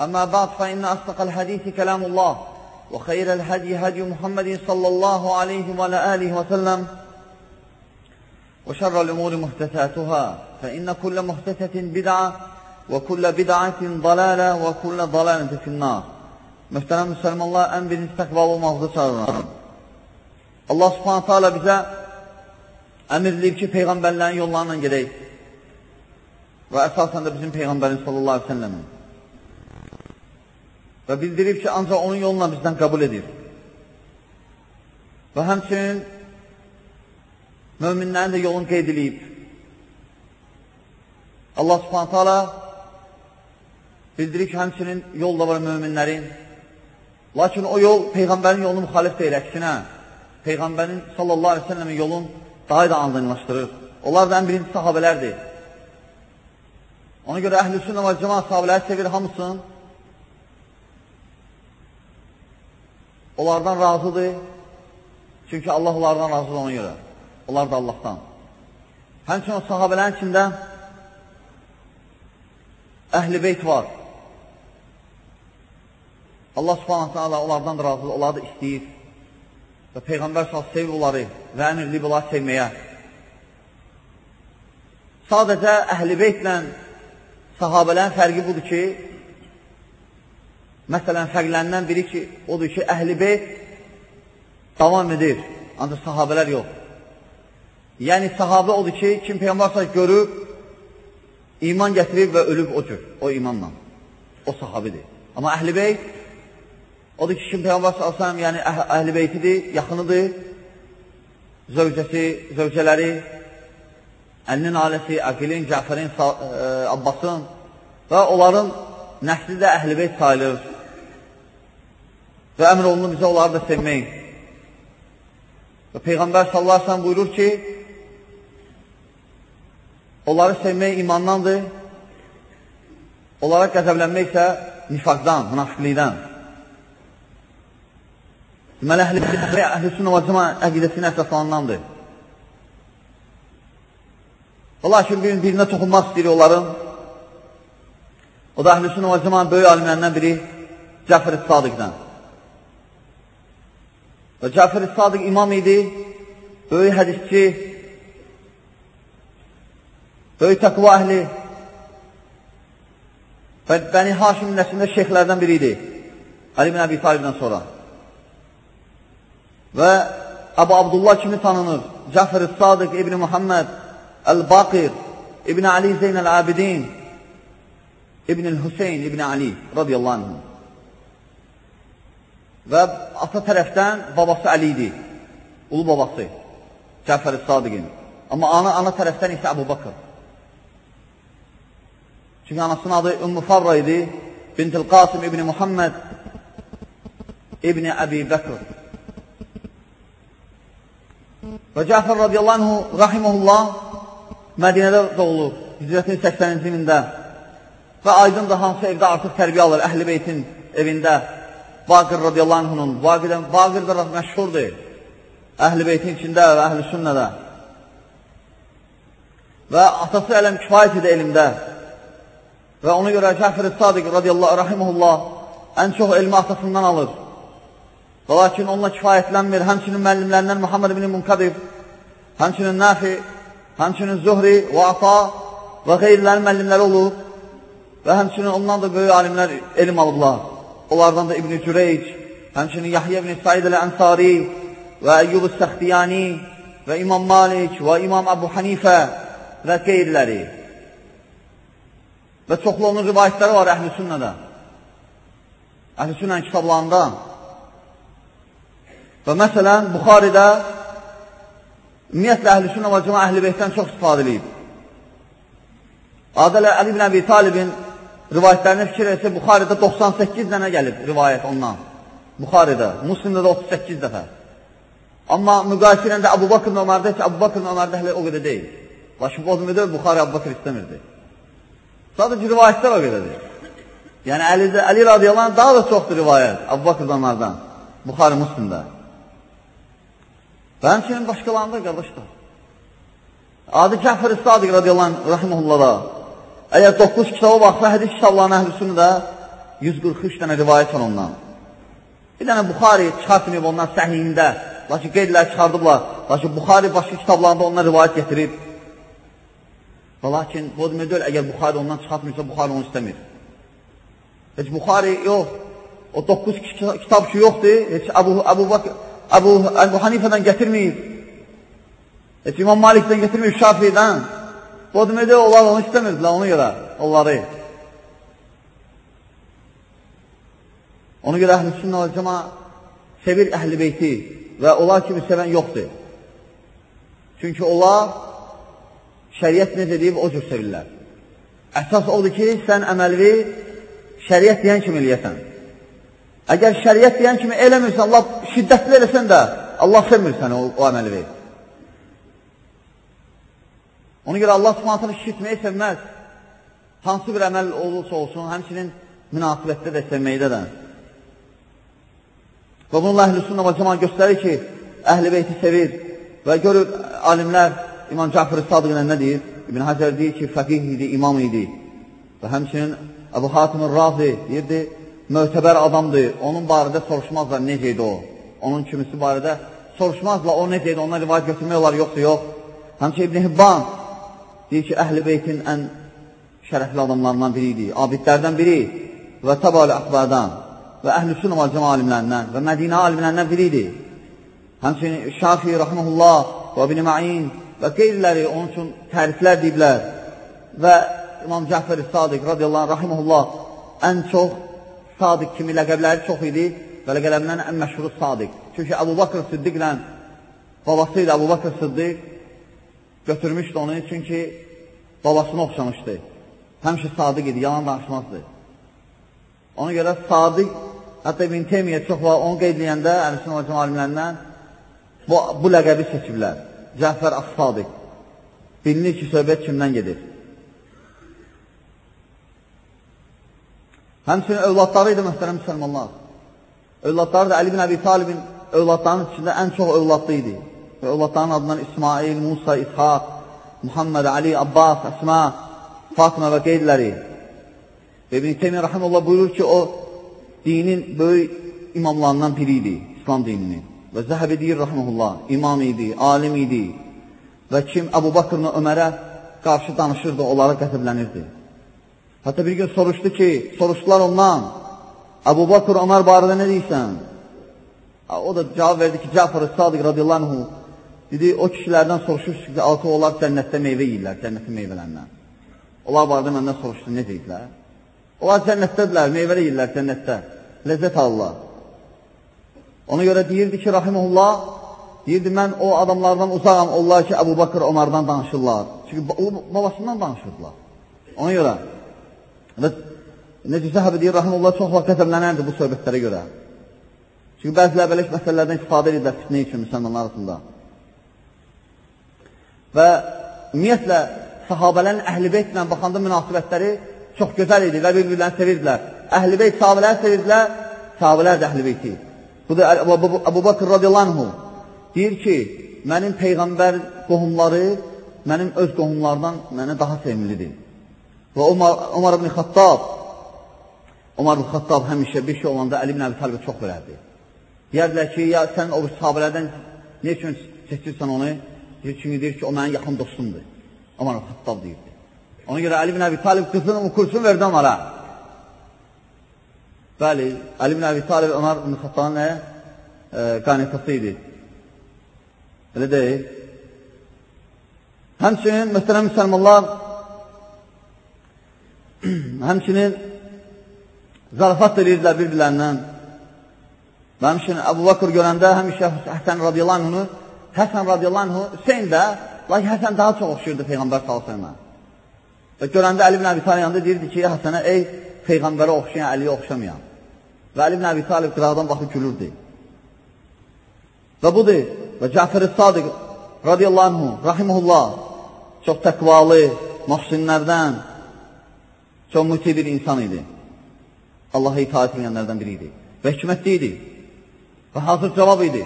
أما بعد فإن أصدق الحديث كلام الله وخير الهدي هدي محمد صلى الله عليه وعلى آله وسلم وشر الأمور محدثاتها فإن كل محدثة بدعة وكل بدعة ضلالة وكل ضلالة في النار. مفتنم سلم الله أن بن استقبال ومغضس الله سبحانه وتعالى بزا أمر لي بشي فيغنبال لأن يولانا جديد وأساسا بزن فيغنبال صلى الله عليه وسلم. Və bildirib ki, ancaq onun yoluna bizdən qəbul edir. Və həmçinin möminlərin də yolunu qeyd edib. Allah subhanətə alə bildirir ki, həmçinin yol da var möminlərin. Lakin o yol Peyğəmbərin yolunu müxalif deyil, əksinə. Peyğəmbərin sallallahu aleyhi ve sellemin yolun daha da anlayınlaşdırır. Onlar da ən birinci sahabələrdir. Ona görə əhl-i sünnə və cəma sahabələri sevir hamısın. Onlardan razıdır. Çünki Allah onlardan razıdır ona görə. Onlar da Allahdan. Həmçinin o sahabələrin içində əhl-i beyt var. Allah subhanətə Allah onlardan da razıdır, onları da istəyir. Və Peyğəmbər sal sevir onları və əmirliyib onları sevməyə. Sadəcə əhl-i beytlə sahabələrin fərqi budur ki, məsələn, fərqlərindən biri ki, odur ki, əhl-i beyt davam edir, ancaq sahabələr yox. Yəni, sahabə odur ki, kim Peyğəmbər görüb, iman gətirib və ölüb o cür, o imanla. O sahabidir. Amma əhl-i beyt Odur ki, kim Peyğəmbər s.ə.v yəni əh əhl-i beytidir, yaxınıdır, zövcəsi, zövcələri, əlinin ailəsi, Aqilin, Cəfərin, ə, Abbasın və onların nəsli də əhl-i beyt sayılır. Və əmr olunur bizə onları da sevmək. Və Peyğəmbər s.ə.v buyurur ki, onları sevmək imandandır, onlara qəzəblənmək isə nifaqdan, münafiqlikdən. Deməli, əhl-i əhl sünnə və cəma əqidəsinin əsaslanandandır. Və lakin bir birinə toxunmaq istəyir onların. O da əhl-i və cəma böyük alimlərindən biri Cəfər-i Sadiqdən. Və Cəfər-i Sadiq imam idi, böyük hədisçi, böyük təqva əhli və Bəni Haşim nəslində şeyxlərdən biri idi. Ali bin Əbi Talibdən sonra. Və Əbu Abdullah kimi tanınır? Cəfər-i Sadiq İbni Muhammed Əl-Baqir İbni Ali Zeyn Əl-Abidin İbni Hüseyin İbni Ali radiyallahu anh. Və ata tərəfdən babası Əli idi. Ulu babası Cəfər-i Sadiqin. Amma ana, ana tərəfdən isə Əbu Bakır. Çünki anasının adı Ümmü Farra idi. Bintil Qasim İbni Muhammed İbni Əbi Bəkr. Və Cəfər radiyallahu anhu, rahiməhullah, Mədinədə doğulur, hicrətin 80-ci ilində və aydın da hansı evdə artıq tərbiyə alır, əhl-i beytin evində, Baqir radiyallahu anhunun, Baqirdən, Baqir də məşhurdur, əhl-i beytin içində və əhl-i sünnədə. Və atası ələm kifayət edə elmdə və ona görə Cəfər-i Sadiq radiyallahu rahiməhullah ən çox elmi atasından alır. Və lakin onunla kifayətlənmir. Həmçinin müəllimlərindən Muhammed ibn Munkadir, həmçinin Nafi, həmçinin Zuhri və Ata və qeyrilərin müəllimləri olub və həmçinin ondan da böyük alimlər elm alıblar. Onlardan da İbn-i Cüreyc, həmçinin Yahya ibn Said el-Ənsari və Əyyub Səxtiyani və İmam Malik və İmam Əbu Hanifə və qeyriləri. Və çoxlu onun rivayətləri var əhl-i sünnədə. Əhl-i sünnənin kitablarında. Və məsələn, Buxaridə ümumiyyətlə əhl-i sünnə və cəma əhl-i beytdən çox istifadə edib. Adələ Əli ibn Əbi Talibin rivayətlərinə fikir etsə, Buxaridə 98 dənə gəlib rivayət ondan. Buxaridə, Muslimdə də 38 dəfə. Amma müqayisə ilə də Abu Bakr Ömərdə heç Abu Bakr Ömərdə hələ o qədər deyil. Lakin o zümrədə Buxari Abu Bakr istəmirdi. Sadəcə rivayətlər o qədərdir. Yəni Əli, Əli radiyallahu daha da çoxdur rivayət Abu Bakr Ömərdən. Buxari Muslimdə. Və həmçinin başqalarında qardaşlar. Adi Cəfər Sadiq radiyallahu anh, rahiməhullah'a Əgər 9 kitaba baxsa, hədis kitablarına əhlüsünü də 143 dənə rivayət var ondan. Bir dənə Buxari çıxartmayıb ondan səhiyində, lakin qeydlər çıxardıblar. Lakin Buxari başqa kitablarında ondan rivayət getirib. Və lakin bu demək deyil, əgər Buxari ondan çıxartmırsa, Buxari onu istəmir. Heç Buxari yox, o 9 kitab ki yoxdur, heç Əbu, Əbu, Bak Əbu, Əbu Hanifədən gətirməyib. Heç İmam Malikdən gətirməyib Şafiidən. O deməkdə onlar onu istəmirdilər, ona görə onları. Ona görə əhl-i sünnə cəma sevir əhl-i beyti və onlar kimi sevən yoxdur. Çünki onlar şəriət necə deyib, o cür sevirlər. Əsas odur ki, sən əməlvi şəriət deyən kimi eləyəsən. Əgər şəriət deyən kimi eləmirsən, Allah şiddətli eləsən də, Allah sevmir səni o, o əməlvi. Ona görə Allah subhanətini şişitməyi sevməz. Hansı bir əməl olursa olsun, həmçinin münasibətdə də sevməkdə də. Və bununla əhl-i sünnə və cəman göstərir ki, əhl-i beyti sevir və görür alimlər İmam Cəfər-i Sadiq nə deyir? İbn Həcər deyir ki, fəqih idi, imam idi. Və həmçinin Əbu Hatim-ül Razi deyirdi, mötəbər adamdır, onun barədə soruşmazlar necə idi o. Onun kimisi barədə soruşmazlar, o necə idi, ondan rivayət götürmək olar, yoxdur, yox. Həmçə İbn Hibban deyir ki, əhl-i beytin ən şərəfli adamlarından biri idi, abidlərdən biri və təbəli əxbardan və əhl-i sünnə və cəmə alimlərindən və Mədinə alimlərindən biri idi. Həmçinin Şafi, rəhməhullah və bin Ma'in və qeyriləri onun üçün təriflər deyiblər və İmam Cəfər-i Sadiq radiyallahu anh, rəhməhullah ən çox Sadiq kimi ləqəbləri çox idi və ləqələrindən ən məşhuru Sadiq. Çünki Əbu Bakır Siddiqlə babası ilə Əbu Bakır Siddiq götürmüşdü onu, çünki babasına oxşamışdı. Həmişə sadiq idi, yalan danışmazdı. Ona görə sadiq, hətta İbn Teymiyyə çox var, onu qeyd edəndə, Əlisin Hocam alimlərindən bu, bu ləqəbi seçiblər. Cəfər As-Sadiq. Bilinir ki, söhbət kimdən gedir? Həmçinin övladları idi mühtərəm müsəlmanlar. Övladları da Əli bin Əbi Talibin övladlarının içində ən çox övladlı idi. Və övladların adından İsmail, Musa, İshaq, Muhammed, Ali, Abbas, Əsma, Fatıma və qeydləri. Və İbn-i Teymiyyə Rəhəməllah buyurur ki, o dinin böyük imamlarından biri idi, İslam dininin. Və Zəhəbi deyir Rəhəməllah, imam idi, alim idi. Və kim Əbu Bakırla Ömərə qarşı danışırdı, onlara qəzəblənirdi. Hətta bir gün soruşdu ki, soruşdular ondan, Əbu Bakır Ömər barədə nə deyirsən? O da cavab verdi ki, Cəfər-i Sadiq radiyallahu anhu Dedi, o kişilərdən soruşursunuz ki, altı onlar cənnətdə meyvə yeyirlər, cənnətin meyvələrindən. Onlar barədə məndən soruşdu, necə yedilər? Onlar cənnətdədirlər, meyvə yeyirlər cənnətdə, ləzzət alırlar. Ona görə deyirdi ki, rahimullah, deyirdi, mən o adamlardan uzağam, onlar ki, Əbu Bakır Ömərdən danışırlar. Çünki babasından danışırdılar. Ona görə, və necə zəhəbi deyir, rahimullah, çox vaxt qəzəblənərdi bu söhbətlərə görə. Çünki bəzilə bələk məsələlərdən istifadə edirlər fitnə üçün müsəlmanlar arasında. Və ümumiyyətlə, sahabələrin əhl-i beytlə baxanda münasibətləri çox gözəl idi və bir-birlərini sevirdilər. Əhl-i beyt sahabələri sevirdilər, sahabələr də əhl-i beyti. Bu da Əbu Bakır radiyallahu deyir ki, mənim Peyğəmbər qohumları mənim öz qohumlardan mənə daha sevimlidir. Və Umar, Umar ibn Xattab Umar ibn Xattab həmişə bir şey olanda Əli ibn Əbi Talibə çox verərdi. Deyərdilər ki, ya sən o sahabələrdən ne üçün seçirsən onu? Çünki deyir ki, o mənim yaxın dostumdur. Ömər Xattab deyirdi. Ona görə Əli bin Əbi Talib qızını ukursun verdi onlara. Bəli, Əli ibn Əbi Talib Ömər ibn Xattanın nə? E, qaynatası idi. Elə deyil. Həmçinin, müstərəm müsəlmanlar, həmçinin zarafat edirdilər bir-birlərindən. Və həmçinin Əbu Bakır görəndə həmişə Həsən radiyallahu anhunu, Həsən radiyallahu anhu, Hüseyin də, lakin Həsən daha çox oxşuyurdu Peyğəmbər sallallahu Və görəndə Əli ibn Əbi Talib yanında deyirdi ki, Həsənə, ey Peyğəmbərə oxşayan, Əliyə oxşamayan. Və Əli ibn Əbi Talib qıraqdan baxıb gülürdü. Və budur, və Cəfər-i Sadiq radiyallahu anhu, rahimullah, çox təqvalı, mahsinlərdən, çox müti bir insan idi. Allaha itaat edənlərdən biri idi. Və hikmətli idi. Və hazır cavab idi.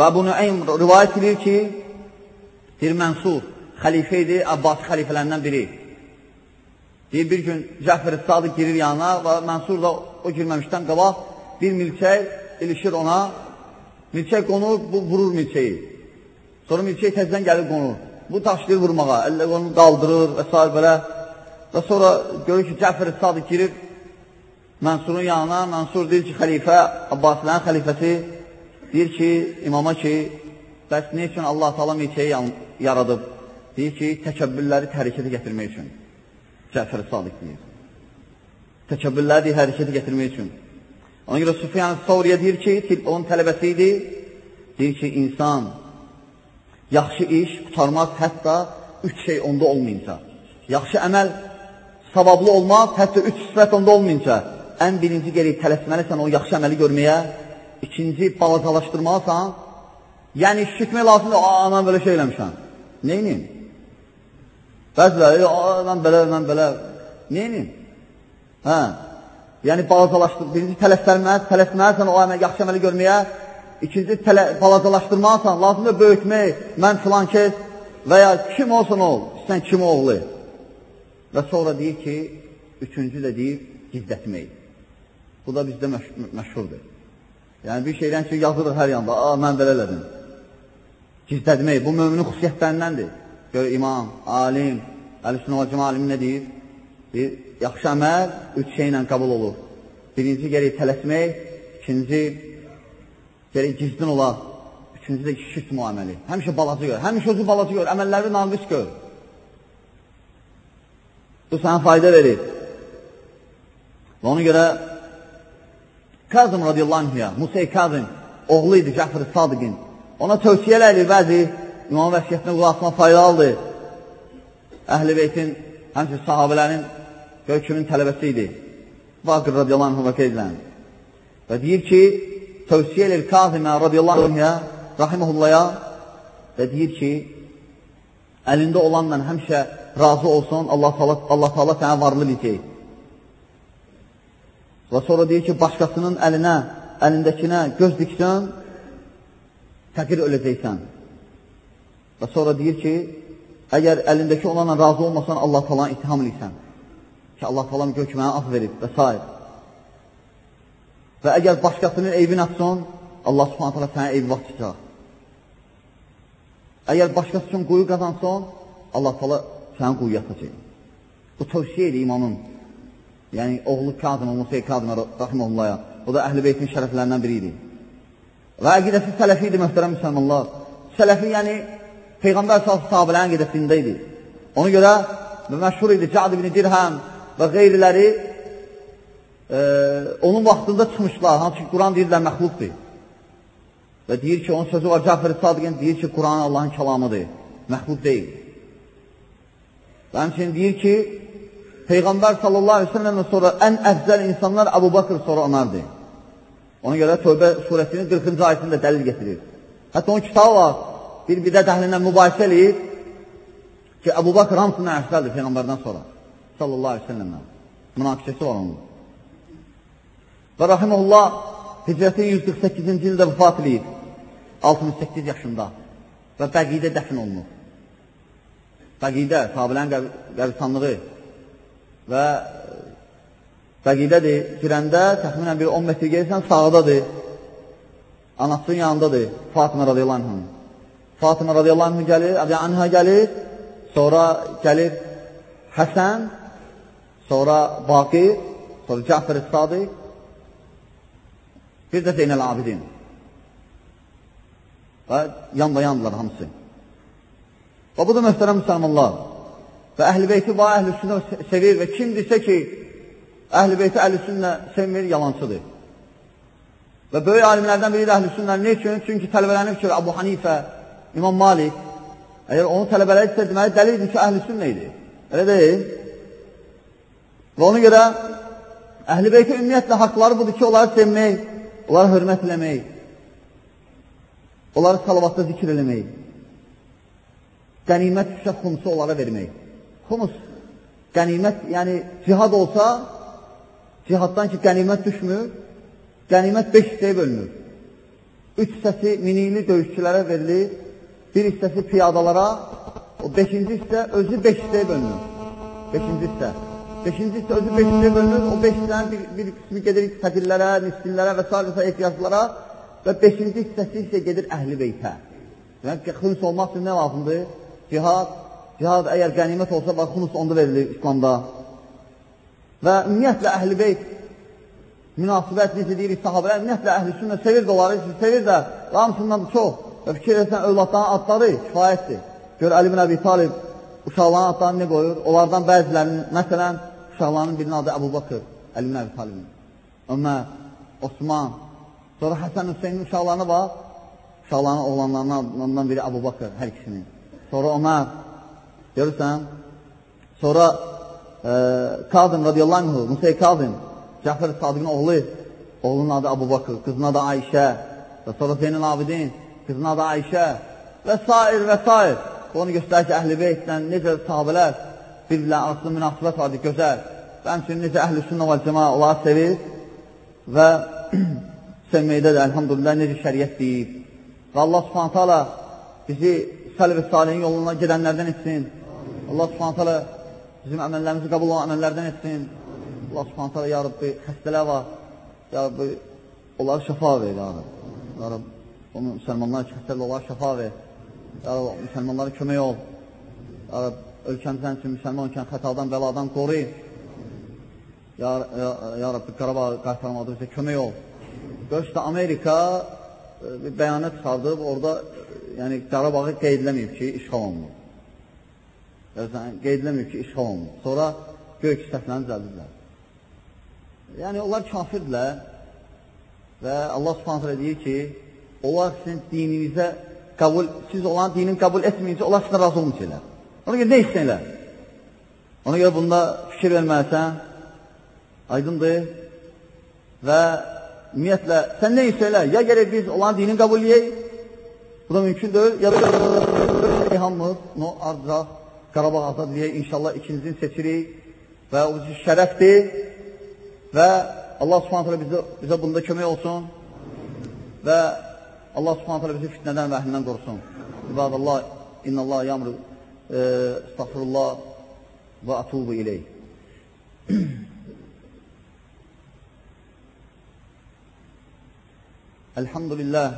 Və bu Nüeym rivayət edir ki, bir mənsur xəlifə idi, Abbas xəlifələrindən biri. Deyir, bir gün Cəfər-i Sadiq girir yanına və Mənsur da o girməmişdən qabaq bir milçək ilişir ona. Milçək qonur, bu vurur milçəyi. Sonra milçək təzdən gəlir qonur. Bu taşlayır vurmağa, əllə onu qaldırır və s. belə. Və sonra görür ki, Cəfər-i Sadiq girir Mənsurun yanına. Mənsur deyir ki, xəlifə, Abbasilərin xəlifəsi deyir ki, imama ki, bəs ne üçün Allah-u Teala milçəyi yaradıb? Deyir ki, təkəbbürləri tərikətə gətirmək üçün. Cəfər Sadiq deyir. Təkəbbürləri hərəkətə gətirmək üçün. Ona görə Süfyan Savriyə deyir ki, onun tələbəsi idi. Deyir ki, insan yaxşı iş qutarmaz hətta üç şey onda olmayınca. Yaxşı əməl savablı olmaz, hətta üç sifət onda olmayınca. Ən birinci gerək tələsməlisən o yaxşı əməli görməyə, ikinci balacalaşdırmalısan, yəni şükmək lazımdır, mən belə şey eləmişəm. Neyinin? Bəziləri, mən belə, mən belə, neyinin? Hə, yəni balacalaşdır. Birinci tələsdirməz, tələsməzsən o əməl, yaxşı əməli görməyə, ikinci tələ, balacalaşdırmazsan, lazımdır böyütmək, mən filan kes və ya kim olsun ol, sən kim oğlu? Və sonra deyir ki, üçüncü də deyir, gizlətmək. Bu da bizdə məş məşhurdur. Yəni bir şeydən ki, yazılır hər yanda, aa, mən belə elədim. Gizlətmək, bu müminin xüsusiyyətlərindəndir. Gör, imam, alim, əl-üsünə və cimə alimi nə deyir? Deyir, yaxşı əməl üç şeylə qəbul olur. Birinci gəlir tələsmək, ikinci gəlir gizlin olar, üçüncü də şirk müaməli. Həmişə balacı gör, həmişə özü balacı gör, əməlləri naqis gör. Bu sənə fayda verir. Və ona görə Kazım radiyallahu anhüya, Musey Kazım, oğlu idi Cəfr-i Sadiqin. Ona tövsiyələr bəzi İmam vəsiyyətinə qulaqma faydalıdır. Əhl-i beytin, həmçin sahabələrin gör kimin tələbəsi idi. Vaqir radiyallahu anh vəkə edilən. Və deyir ki, tövsiyə edir Kazimə radiyallahu anhə, rahiməhullaya və deyir ki, əlində olanla həmişə razı olsun, Allah Taala Allah Taala sənə varlı biləcək. Və sonra deyir ki, başqasının əlinə, əlindəkinə göz diksən, təqir öləcəksən. Və sonra deyir ki, əgər əlindəki olanla razı olmasan, Allah falan ittiham edirsən. Ki, Allah falan gör ki, mənə af verib və s. Və əgər başqasının eybini atsan, Allah subhanət hala sənə eybi vaxt çıxacaq. Əgər başqası üçün quyu qazansan, Allah tala sənə quyu atacaq. Bu tövsiyə edir imamın. Yəni, oğlu Kazım, Musa Kazım, rahiməhullaya. O da əhl-i beytin şərəflərindən biri idi. Və əqidəsi sələfi idi, möhtərəm müsəlmanlar. Sələfi, yəni, Peyğəmbər əsas sahabələrin qədəsində idi. Ona görə məşhur idi Cad ibn Dirhəm və qeyriləri e, onun vaxtında çıxmışlar. Hansı ki, Quran deyirlər məxluqdur. Və deyir ki, onun sözü var Cəfər-i Sadiqin, deyir ki, Quran Allahın kəlamıdır, məxluq deyil. Və həmçinin deyir ki, Peyğəmbər sallallahu aleyhi ve sellemdən sonra ən əfzəl insanlar Əbu Bakır sonra Ömərdir. Ona görə Tövbə surəsinin 40-cı ayətində dəlil getirir. Hətta onun kitabı var, bir bidət əhlindən mübahisə eləyir ki, Əbu Bakır hamısından əfsəldir Peyğəmbərdən sonra. Sallallahu aleyhi ve sellemdən. Münaqişəsi var onun. Və rahiməhullah hicrətin 148-ci ildə vəfat eləyir. 68 yaşında. Və bəqidə dəfn olunur. Bəqidə, sahabilərin qəbristanlığı və bəqidədir. Girəndə təxminən bir 10 metr gelirsən, sağdadır. Anasının yanındadır. Fatimə radiyallahu anh. Fatimə radiyallahu anh gəlir, anhə gəlir, sonra gəlir Həsən, sonra Baqir, sonra Cəfər-i Sadiq, bir də Zeynəl Abidin. Və yan-da yandılar hamısı. Və bu da möhtərəm müsəlmanlar. Və əhl-i beyti və əhl-i sünnə sevir və kim desə ki, əhl-i beyti əhl-i sünnə sevmir, yalancıdır. Və böyük alimlərdən biri də əhl-i sünnə ne üçün? Çünki tələbələnir ki, Abu Hanifə, İmam Malik, əgər onu tələbələri isə deməli, dəlildir ki, əhl-i sünnə idi. Elə deyil. Və ona görə əhl-i beyti ümumiyyətlə haqları budur ki, onları sevmək, onları hörmət eləmək, onları salavatda zikr eləmək, qənimət düşə xumsu onlara vermək. Xumus, qənimət, yəni cihad olsa, cihaddan ki, qənimət düşmür, qənimət beş hissəyə bölünür. Üç hissəsi minili döyüşçülərə verilir, bir hissəsi piyadalara, o beşinci hissə özü beş hissəyə bölünür. Beşinci hissə. Beşinci hissə özü beş hissəyə bölünür, o beş hissənin bir, bir qismi gedir fəqirlərə, miskinlərə və s. və ehtiyaclara və beşinci hissəsi isə gedir əhl-i beytə. Yəni, xüns olmaq üçün nə lazımdır? Cihad, cihad əgər qənimət olsa, bax, xunus onda verilir İslamda. Və ümumiyyətlə əhl-i beyt münasibət necə deyirik sahabələr, ümumiyyətlə əhl-i sünnə sevir də onları, sevir də, hamısından çox. Və fikir etsən, övladların adları kifayətdir. Gör, Əli bin Əbi Talib uşaqların adlarını nə qoyur? Onlardan bəzilərinin, məsələn, uşaqlarının birinin adı Əbu Bakır, Əli bin Əbi Talibin. Ömər, Osman, sonra Həsən Hüseynin uşaqlarına bax, uşaqların oğlanlarından biri Əbu Bakır, hər ikisinin. Sonra Ömər, görürsən, sonra e, Kazım radiyallahu anhu, Musey Kazım, Cəfər Sadiqin oğlu, oğlunun adı Abu Bakır, qızın adı Ayşə, və sonra Zeynəl Abidin, qızın adı Ayşə və s. və s. Onu göstərir ki, əhl-i beytdən necə sahabələr bir-birlə arasında münasibət vardır, gözəl. Və həmçinin necə əhl-i sünnə və cəma onları sevir və sevməkdə də, əlhamdülillah, necə şəriət deyib. Və Allah subhanətə alə bizi səlv-i salihin yoluna gedənlərdən etsin. Allah subhanətə alə bizim əməllərimizi qəbul olan əməllərdən etsin. Allah subhanətə alə, ya Rabbi, xəstələr var. Ya Rabbi, onları şəfa ver, ya Rabbi. Ya Rabbi, onu müsəlmanlar ki, xəstələr onları şəfa ver. Ya Rabbi, müsəlmanlara kömək ol. Ya Rabbi, ölkəmizdən üçün müsəlman ikən xətadan, bəladan qoru. Ya, ya, ya Rabbi, Qarabağ qaytarmadı bizə kömək ol. Görüşdə Amerika e, bir bəyanat çıxardıb, orada yəni Qarabağı qeydləməyib ki, işğal olunur. Yəni, qeydləməyib ki, işğal olunur. Sonra gök səhvlərini düzəldirlər. Yəni, onlar kafirdirlər və Allah subhanətlə deyir ki, onlar sizin dininizə qəbul, siz olan dinin qəbul etməyincə, onlar sizə razı olmayacaqlar. Ona görə nə istəyirlər? Ona görə bunda fikir verməlisən, aydındır və ümumiyyətlə, sən nə istəyirlər? Ya gərək biz olan dinin qəbul edək, bu da mümkün deyil, ya da hamımız, no, arcaq, Qarabağ azad deyək, inşallah ikincini seçirik və o şərəfdir və Allah subhanətlə bizə, bizə bunda kömək olsun və Allah subhanətlə bizi fitnədən və əhlindən qorusun. İbadallah, innallah yamru, e, estağfurullah və atubu ileyh. Elhamdülillah,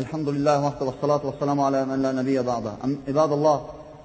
elhamdülillah vahdə və salatu və salamu alə mən la nəbiyyə ba'da. İbadallah,